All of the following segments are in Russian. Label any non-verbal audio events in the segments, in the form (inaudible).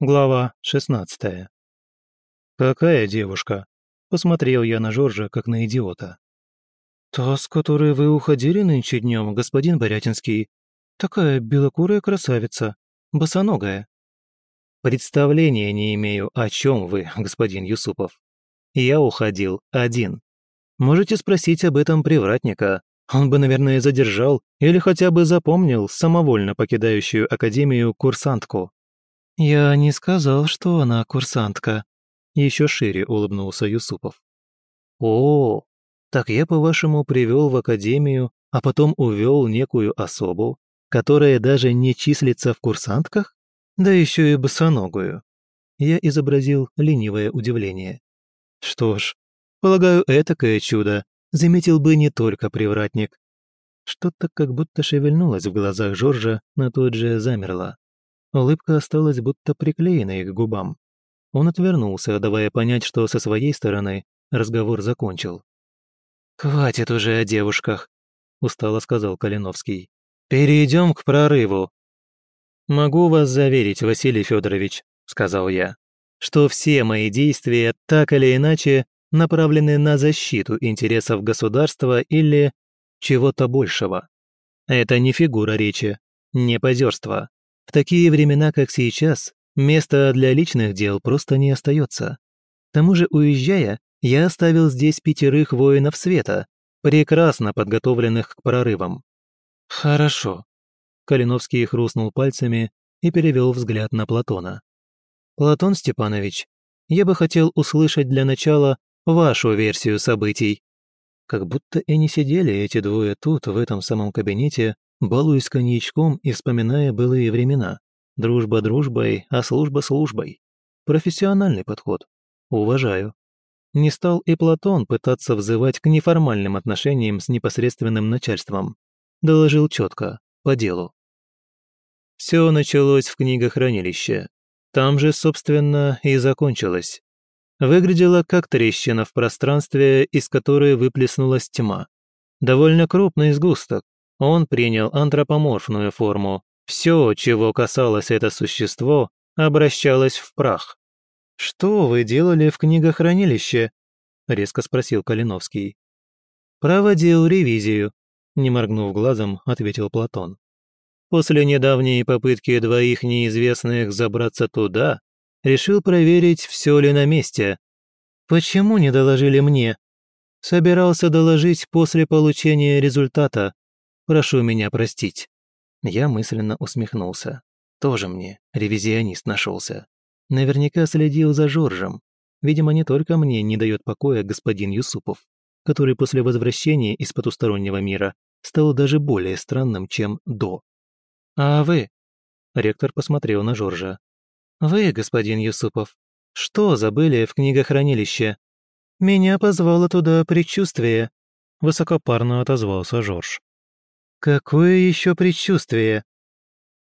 Глава 16. «Какая девушка?» – посмотрел я на Жоржа, как на идиота. «Та, с которой вы уходили нынче днем, господин Борятинский. Такая белокурая красавица, босоногая». «Представления не имею, о чем вы, (laughs) господин Юсупов. Я уходил один. Можете спросить об этом привратника. Он бы, наверное, задержал или хотя бы запомнил самовольно покидающую академию курсантку. «Я не сказал, что она курсантка», — еще шире улыбнулся Юсупов. «О, так я, по-вашему, привел в академию, а потом увел некую особу, которая даже не числится в курсантках? Да еще и босоногую». Я изобразил ленивое удивление. «Что ж, полагаю, этакое чудо заметил бы не только привратник». Что-то как будто шевельнулось в глазах Жоржа, но тут же замерло. Улыбка осталась будто приклеенной к губам. Он отвернулся, давая понять, что со своей стороны разговор закончил. «Хватит уже о девушках», — устало сказал Калиновский. «Перейдем к прорыву». «Могу вас заверить, Василий Федорович», — сказал я, «что все мои действия так или иначе направлены на защиту интересов государства или чего-то большего. Это не фигура речи, не позерство. В такие времена, как сейчас, места для личных дел просто не остается. К тому же, уезжая, я оставил здесь пятерых воинов света, прекрасно подготовленных к прорывам. «Хорошо», — Калиновский хрустнул пальцами и перевел взгляд на Платона. «Платон Степанович, я бы хотел услышать для начала вашу версию событий». Как будто и не сидели эти двое тут, в этом самом кабинете, балуясь коньячком и вспоминая былые времена. Дружба дружбой, а служба службой. Профессиональный подход. Уважаю. Не стал и Платон пытаться взывать к неформальным отношениям с непосредственным начальством. Доложил четко, по делу. Все началось в книгохранилище. Там же, собственно, и закончилось. Выглядело как трещина в пространстве, из которой выплеснулась тьма. Довольно крупный сгусток, он принял антропоморфную форму. Все, чего касалось это существо, обращалось в прах. «Что вы делали в книгохранилище?» – резко спросил Калиновский. «Проводил ревизию», – не моргнув глазом, ответил Платон. «После недавней попытки двоих неизвестных забраться туда, решил проверить, все ли на месте. Почему не доложили мне? Собирался доложить после получения результата. Прошу меня простить». Я мысленно усмехнулся. Тоже мне ревизионист нашелся. Наверняка следил за Жоржем. Видимо, не только мне не дает покоя господин Юсупов, который после возвращения из потустороннего мира стал даже более странным, чем до. «А вы?» Ректор посмотрел на Жоржа. «Вы, господин Юсупов, что забыли в книгохранилище?» «Меня позвало туда предчувствие», — высокопарно отозвался Жорж. Какое еще предчувствие?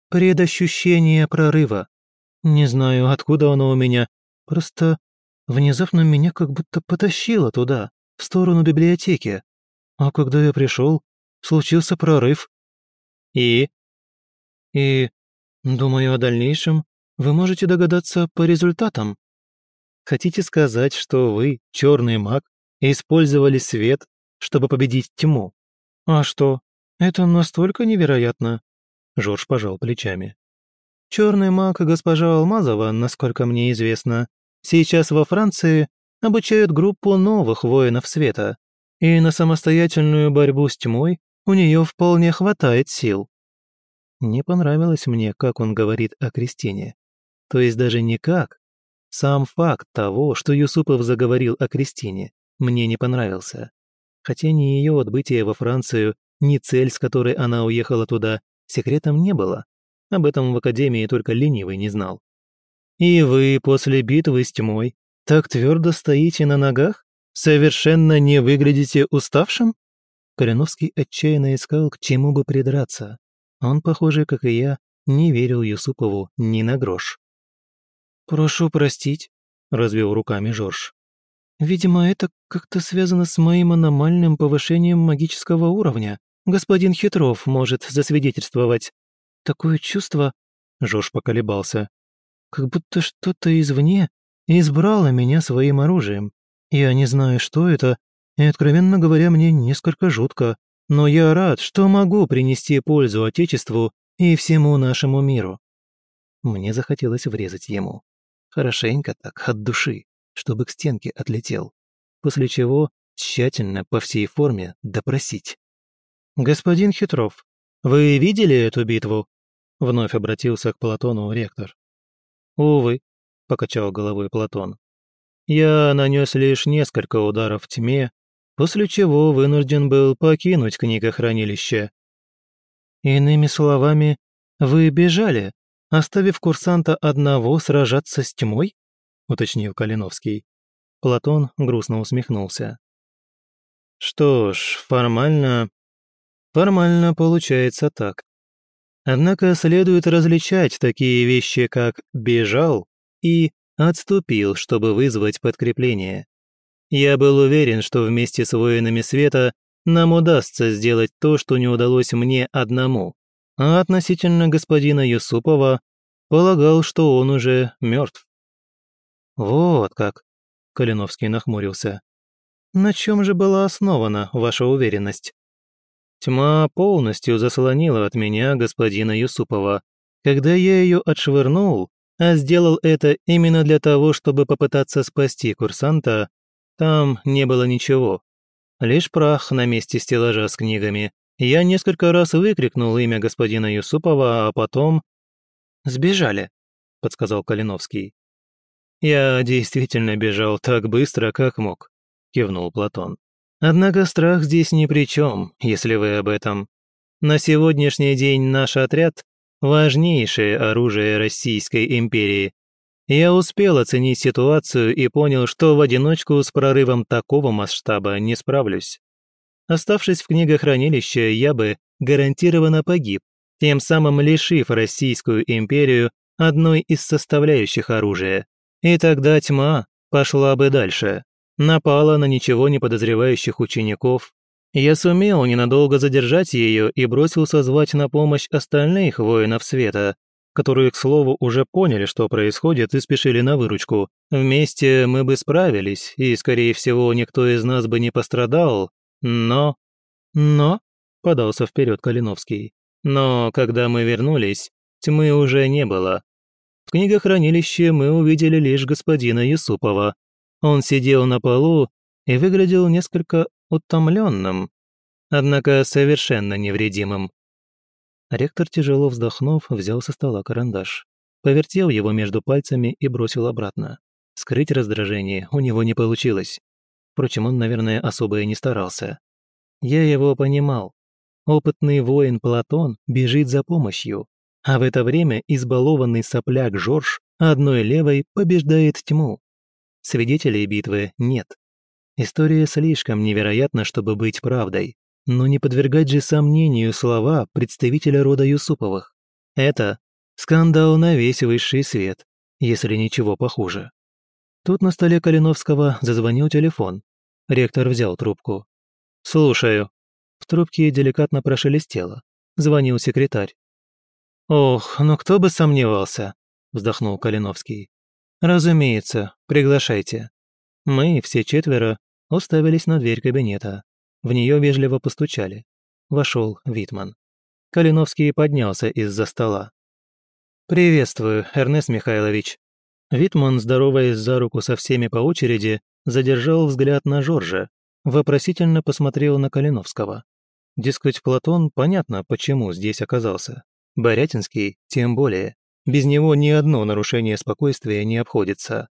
Предощущение прорыва. Не знаю, откуда оно у меня. Просто внезапно меня как будто потащило туда, в сторону библиотеки. А когда я пришел, случился прорыв. И? И, думаю, о дальнейшем вы можете догадаться по результатам. Хотите сказать, что вы, черный маг, использовали свет, чтобы победить тьму? А что, «Это настолько невероятно!» Жорж пожал плечами. «Черный маг госпожа Алмазова, насколько мне известно, сейчас во Франции обучают группу новых воинов света, и на самостоятельную борьбу с тьмой у нее вполне хватает сил». Не понравилось мне, как он говорит о Кристине. То есть даже не как. Сам факт того, что Юсупов заговорил о Кристине, мне не понравился. Хотя ни ее отбытие во Францию, ни цель, с которой она уехала туда, секретом не было. Об этом в Академии только ленивый не знал. «И вы после битвы с тьмой так твердо стоите на ногах? Совершенно не выглядите уставшим?» Кореновский отчаянно искал, к чему бы придраться. Он, похоже, как и я, не верил Юсупову ни на грош. «Прошу простить», — развел руками Жорж. «Видимо, это как-то связано с моим аномальным повышением магического уровня. Господин Хитров может засвидетельствовать. Такое чувство...» Жош поколебался. как будто что-то извне избрало меня своим оружием. Я не знаю, что это, и, откровенно говоря, мне несколько жутко, но я рад, что могу принести пользу Отечеству и всему нашему миру». Мне захотелось врезать ему. Хорошенько так, от души, чтобы к стенке отлетел. После чего тщательно по всей форме допросить. «Господин Хитров, вы видели эту битву?» Вновь обратился к Платону ректор. «Увы», — покачал головой Платон. «Я нанес лишь несколько ударов в тьме, после чего вынужден был покинуть книгохранилище». «Иными словами, вы бежали, оставив курсанта одного сражаться с тьмой?» — уточнил Калиновский. Платон грустно усмехнулся. Что ж, формально... Формально получается так. Однако следует различать такие вещи, как «бежал» и «отступил, чтобы вызвать подкрепление». Я был уверен, что вместе с воинами света нам удастся сделать то, что не удалось мне одному. А относительно господина Юсупова полагал, что он уже мертв. «Вот как», — Калиновский нахмурился. На чем же была основана ваша уверенность? Тьма полностью заслонила от меня господина Юсупова. Когда я ее отшвырнул, а сделал это именно для того, чтобы попытаться спасти курсанта, там не было ничего. Лишь прах на месте стеллажа с книгами. Я несколько раз выкрикнул имя господина Юсупова, а потом... «Сбежали», — подсказал Калиновский. Я действительно бежал так быстро, как мог. – кивнул Платон. «Однако страх здесь ни при чем, если вы об этом. На сегодняшний день наш отряд – важнейшее оружие Российской империи. Я успел оценить ситуацию и понял, что в одиночку с прорывом такого масштаба не справлюсь. Оставшись в книгохранилище, я бы гарантированно погиб, тем самым лишив Российскую империю одной из составляющих оружия. И тогда тьма пошла бы дальше напала на ничего не подозревающих учеников. Я сумел ненадолго задержать ее и бросился звать на помощь остальных воинов света, которые, к слову, уже поняли, что происходит, и спешили на выручку. Вместе мы бы справились, и, скорее всего, никто из нас бы не пострадал, но... Но... Подался вперед Калиновский. Но когда мы вернулись, тьмы уже не было. В книгохранилище мы увидели лишь господина Юсупова, он сидел на полу и выглядел несколько утомленным, однако совершенно невредимым. Ректор, тяжело вздохнув, взял со стола карандаш, повертел его между пальцами и бросил обратно. Скрыть раздражение у него не получилось. Впрочем, он, наверное, особо и не старался. Я его понимал. Опытный воин Платон бежит за помощью, а в это время избалованный сопляк Жорж одной левой побеждает тьму. Свидетелей битвы нет. История слишком невероятна, чтобы быть правдой. Но не подвергать же сомнению слова представителя рода Юсуповых. Это скандал на весь высший свет, если ничего похуже. Тут на столе Калиновского зазвонил телефон. Ректор взял трубку. «Слушаю». В трубке деликатно прошелестело. Звонил секретарь. «Ох, ну кто бы сомневался», – вздохнул Калиновский. «Разумеется, приглашайте». Мы, все четверо, уставились на дверь кабинета. В нее вежливо постучали. Вошел Витман. Калиновский поднялся из-за стола. «Приветствую, Эрнест Михайлович». Витман, здороваясь за руку со всеми по очереди, задержал взгляд на Жоржа, вопросительно посмотрел на Калиновского. Дескать, Платон, понятно, почему здесь оказался. Борятинский тем более. Без него ни одно нарушение спокойствия не обходится.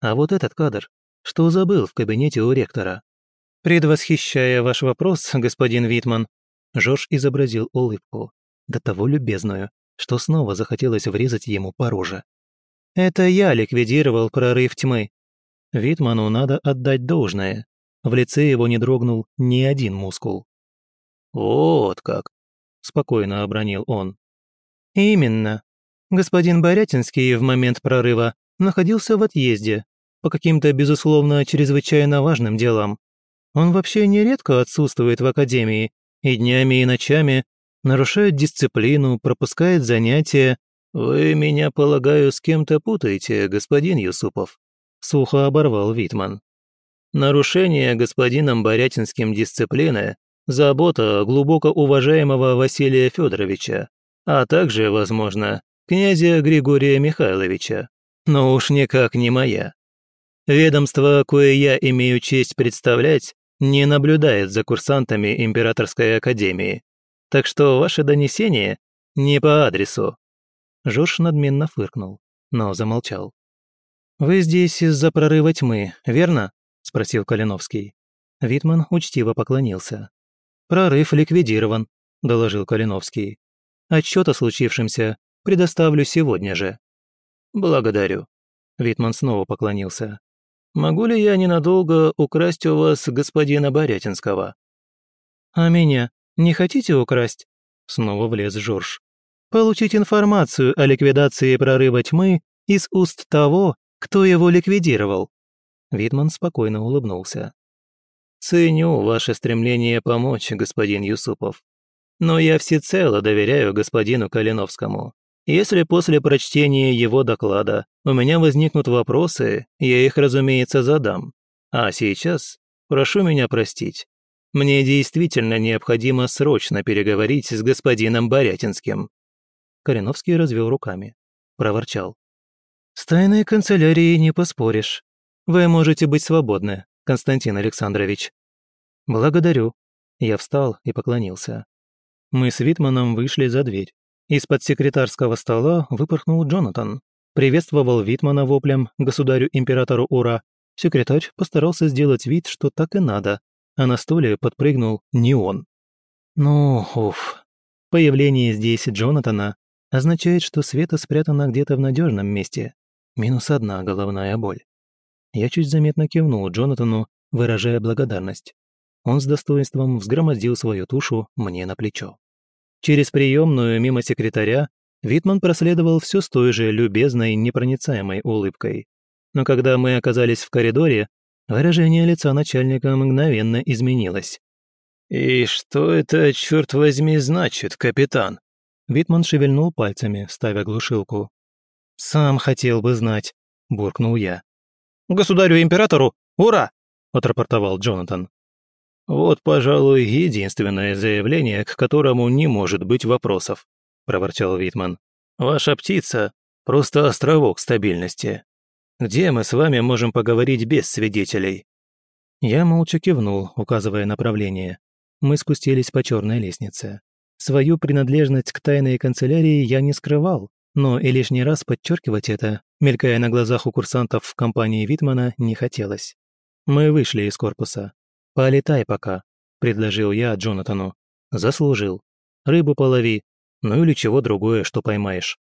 А вот этот кадр, что забыл в кабинете у ректора. «Предвосхищая ваш вопрос, господин Витман», Жорж изобразил улыбку, до того любезную, что снова захотелось врезать ему по роже. «Это я ликвидировал прорыв тьмы. Витману надо отдать должное. В лице его не дрогнул ни один мускул. «Вот как!» – спокойно обронил он. «Именно. Господин Борятинский в момент прорыва находился в отъезде по каким-то, безусловно, чрезвычайно важным делам. Он вообще нередко отсутствует в академии и днями, и ночами, нарушает дисциплину, пропускает занятия, «Вы меня, полагаю, с кем-то путаете, господин Юсупов?» — сухо оборвал Витман. «Нарушение господином Борятинским дисциплины — забота глубоко уважаемого Василия Федоровича, а также, возможно, князя Григория Михайловича, но уж никак не моя. Ведомство, кое я имею честь представлять, не наблюдает за курсантами Императорской Академии, так что ваше донесение не по адресу». Жорж надменно фыркнул, но замолчал. «Вы здесь из-за прорыва тьмы, верно?» – спросил Калиновский. Витман учтиво поклонился. «Прорыв ликвидирован», – доложил Калиновский. «Отчет о случившемся предоставлю сегодня же». «Благодарю». Витман снова поклонился. «Могу ли я ненадолго украсть у вас господина Борятинского?» «А меня не хотите украсть?» Снова влез Жорж получить информацию о ликвидации прорыва тьмы из уст того, кто его ликвидировал». Витман спокойно улыбнулся. «Ценю ваше стремление помочь, господин Юсупов. Но я всецело доверяю господину Калиновскому. Если после прочтения его доклада у меня возникнут вопросы, я их, разумеется, задам. А сейчас прошу меня простить. Мне действительно необходимо срочно переговорить с господином Борятинским. Кореновский развел руками. Проворчал. «С тайной канцелярией не поспоришь. Вы можете быть свободны, Константин Александрович». «Благодарю». Я встал и поклонился. Мы с Витманом вышли за дверь. Из-под секретарского стола выпорхнул Джонатан. Приветствовал Витмана воплем «Государю-императору ура!». Секретарь постарался сделать вид, что так и надо, а на стуле подпрыгнул не он. Ну, уф. Появление здесь Джонатана означает, что Света спрятана где-то в надежном месте. Минус одна головная боль. Я чуть заметно кивнул Джонатану, выражая благодарность. Он с достоинством взгромоздил свою тушу мне на плечо. Через приемную мимо секретаря Витман проследовал все с той же любезной, непроницаемой улыбкой. Но когда мы оказались в коридоре, выражение лица начальника мгновенно изменилось. «И что это, черт возьми, значит, капитан?» Витман шевельнул пальцами, ставя глушилку. «Сам хотел бы знать», – буркнул я. «Государю-императору! Ура!» – отрапортовал Джонатан. «Вот, пожалуй, единственное заявление, к которому не может быть вопросов», – проворчал Витман. «Ваша птица – просто островок стабильности. Где мы с вами можем поговорить без свидетелей?» Я молча кивнул, указывая направление. Мы спустились по черной лестнице. Свою принадлежность к тайной канцелярии я не скрывал, но и лишний раз подчеркивать это, мелькая на глазах у курсантов в компании Витмана, не хотелось. Мы вышли из корпуса. «Полетай пока», — предложил я Джонатану. «Заслужил. Рыбу полови, ну или чего другое, что поймаешь».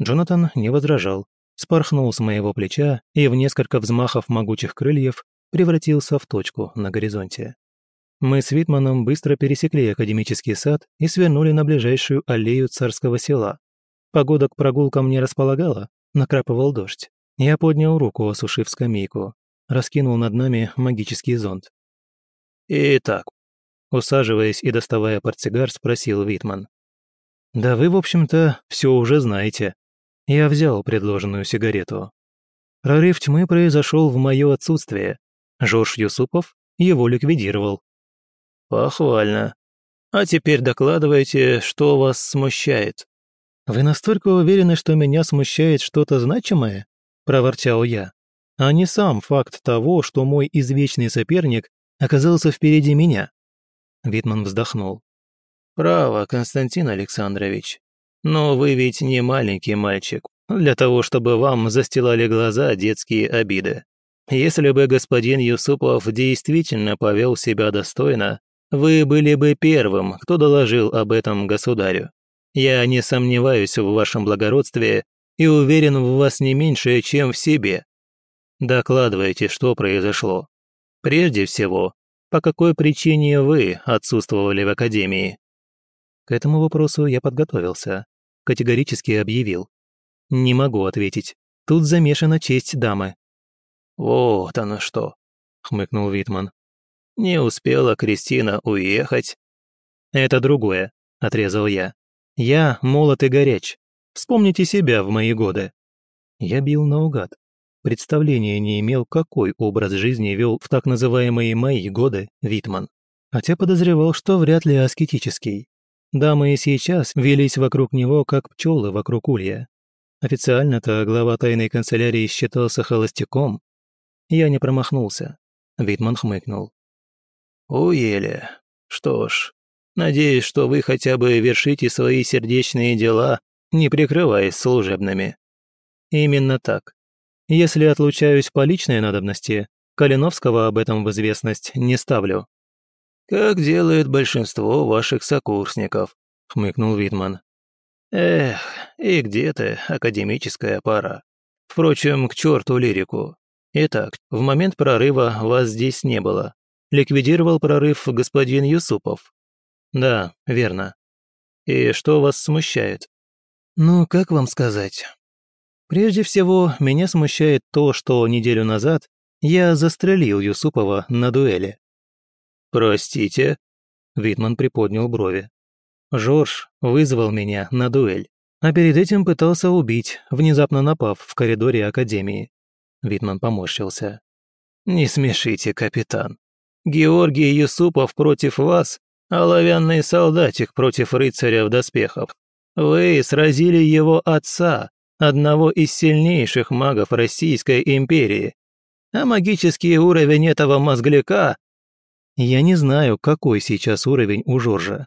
Джонатан не возражал, спорхнул с моего плеча и в несколько взмахов могучих крыльев превратился в точку на горизонте. Мы с Витманом быстро пересекли академический сад и свернули на ближайшую аллею царского села. Погода к прогулкам не располагала, накрапывал дождь. Я поднял руку, осушив скамейку, раскинул над нами магический зонт. «Итак», усаживаясь и доставая портсигар, спросил Витман. «Да вы, в общем-то, все уже знаете». Я взял предложенную сигарету. Прорыв тьмы произошел в мое отсутствие. Жорж Юсупов его ликвидировал. «Похвально. А теперь докладывайте, что вас смущает». «Вы настолько уверены, что меня смущает что-то значимое?» – проворчал я. «А не сам факт того, что мой извечный соперник оказался впереди меня». Витман вздохнул. «Право, Константин Александрович. Но вы ведь не маленький мальчик, для того, чтобы вам застилали глаза детские обиды. Если бы господин Юсупов действительно повел себя достойно, вы были бы первым, кто доложил об этом государю. Я не сомневаюсь в вашем благородстве и уверен в вас не меньше, чем в себе. Докладывайте, что произошло. Прежде всего, по какой причине вы отсутствовали в академии? К этому вопросу я подготовился. Категорически объявил. Не могу ответить. Тут замешана честь дамы. Вот оно что, хмыкнул Витман. Не успела Кристина уехать. Это другое, отрезал я. Я молод и горяч. Вспомните себя в мои годы». Я бил наугад. Представления не имел, какой образ жизни вел в так называемые «мои годы» Витман. Хотя подозревал, что вряд ли аскетический. Дамы и сейчас велись вокруг него, как пчелы вокруг улья. Официально-то глава тайной канцелярии считался холостяком. Я не промахнулся. Витман хмыкнул. «Уели. Что ж, надеюсь, что вы хотя бы вершите свои сердечные дела, не прикрываясь служебными». «Именно так. Если отлучаюсь по личной надобности, Калиновского об этом в известность не ставлю». «Как делает большинство ваших сокурсников», — хмыкнул Витман. «Эх, и где ты, академическая пара? Впрочем, к черту лирику. Итак, в момент прорыва вас здесь не было. Ликвидировал прорыв господин Юсупов. Да, верно. И что вас смущает? Ну, как вам сказать? Прежде всего, меня смущает то, что неделю назад я застрелил Юсупова на дуэли. «Простите?» Витман приподнял брови. Жорж вызвал меня на дуэль, а перед этим пытался убить, внезапно напав в коридоре Академии. Витман поморщился. «Не смешите, капитан. Георгий Юсупов против вас, а оловянный солдатик против рыцаря в доспехах. Вы сразили его отца, одного из сильнейших магов Российской империи. А магический уровень этого мозгляка... Я не знаю, какой сейчас уровень у Жоржа.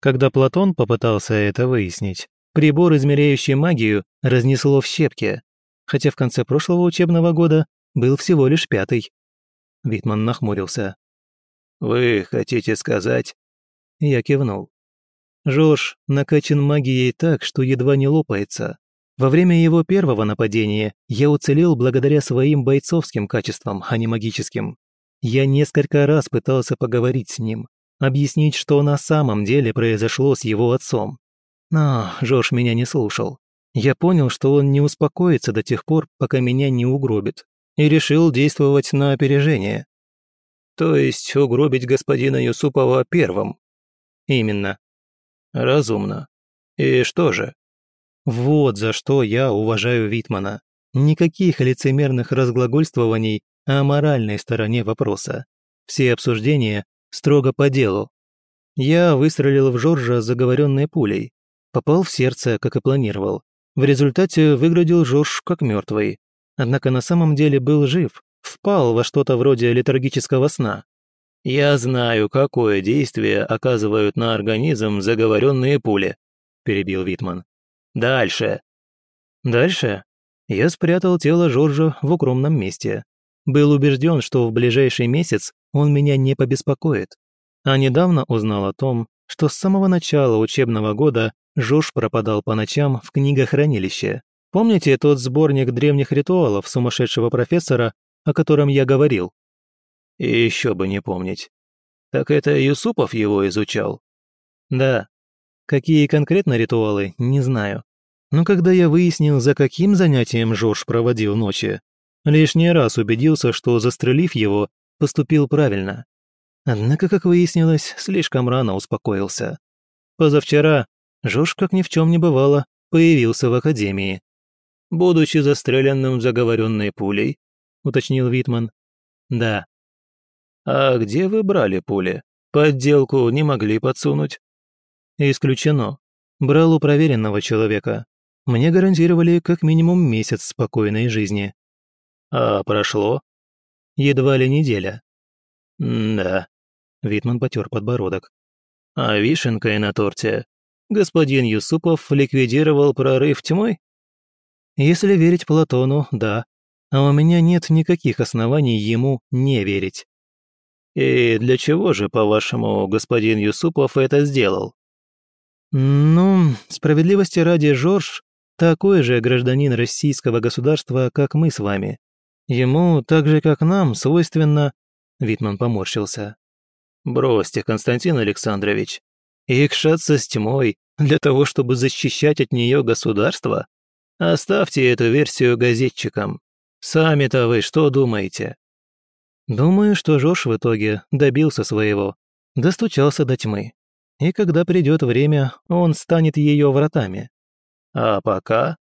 Когда Платон попытался это выяснить, прибор, измеряющий магию, разнесло в щепки, хотя в конце прошлого учебного года был всего лишь пятый. Витман нахмурился. «Вы хотите сказать?» Я кивнул. Жорж накачан магией так, что едва не лопается. Во время его первого нападения я уцелел благодаря своим бойцовским качествам, а не магическим. Я несколько раз пытался поговорить с ним, объяснить, что на самом деле произошло с его отцом. Но Жорж меня не слушал. Я понял, что он не успокоится до тех пор, пока меня не угробит, и решил действовать на опережение. То есть угробить господина Юсупова первым? Именно. Разумно. И что же? Вот за что я уважаю Витмана. Никаких лицемерных разглагольствований о моральной стороне вопроса. Все обсуждения строго по делу. Я выстрелил в Жоржа заговоренной пулей. Попал в сердце, как и планировал. В результате выглядел Жорж как мертвый. Однако на самом деле был жив, впал во что-то вроде летаргического сна. «Я знаю, какое действие оказывают на организм заговоренные пули», – перебил Витман. «Дальше». «Дальше?» Я спрятал тело Жоржа в укромном месте. Был убежден, что в ближайший месяц он меня не побеспокоит. А недавно узнал о том, что с самого начала учебного года Жорж пропадал по ночам в книгохранилище. Помните тот сборник древних ритуалов сумасшедшего профессора, о котором я говорил? И еще бы не помнить. Так это Юсупов его изучал? Да. Какие конкретно ритуалы, не знаю. Но когда я выяснил, за каким занятием Жорж проводил ночи, Лишний раз убедился, что, застрелив его, поступил правильно. Однако, как выяснилось, слишком рано успокоился. Позавчера Жош, как ни в чем не бывало, появился в академии. «Будучи застреленным заговоренной пулей», — уточнил Витман. «Да». «А где вы брали пули? Подделку не могли подсунуть?» «Исключено. Брал у проверенного человека. Мне гарантировали как минимум месяц спокойной жизни». А прошло? Едва ли неделя. да. Витман потер подбородок. А вишенкой на торте. Господин Юсупов ликвидировал прорыв тьмой? Если верить Платону, да. А у меня нет никаких оснований ему не верить. И для чего же, по-вашему, господин Юсупов это сделал? Ну, справедливости ради, Жорж такой же гражданин российского государства, как мы с вами. Ему, так же как нам, свойственно...» Витман поморщился. «Бросьте, Константин Александрович. Икшаться с тьмой для того, чтобы защищать от нее государство? Оставьте эту версию газетчикам. Сами-то вы что думаете?» Думаю, что Жош в итоге добился своего, достучался до тьмы. И когда придет время, он станет ее вратами. А пока?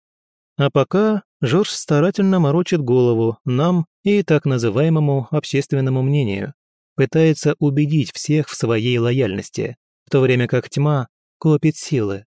А пока Жорж старательно морочит голову нам и так называемому общественному мнению, пытается убедить всех в своей лояльности, в то время как тьма копит силы.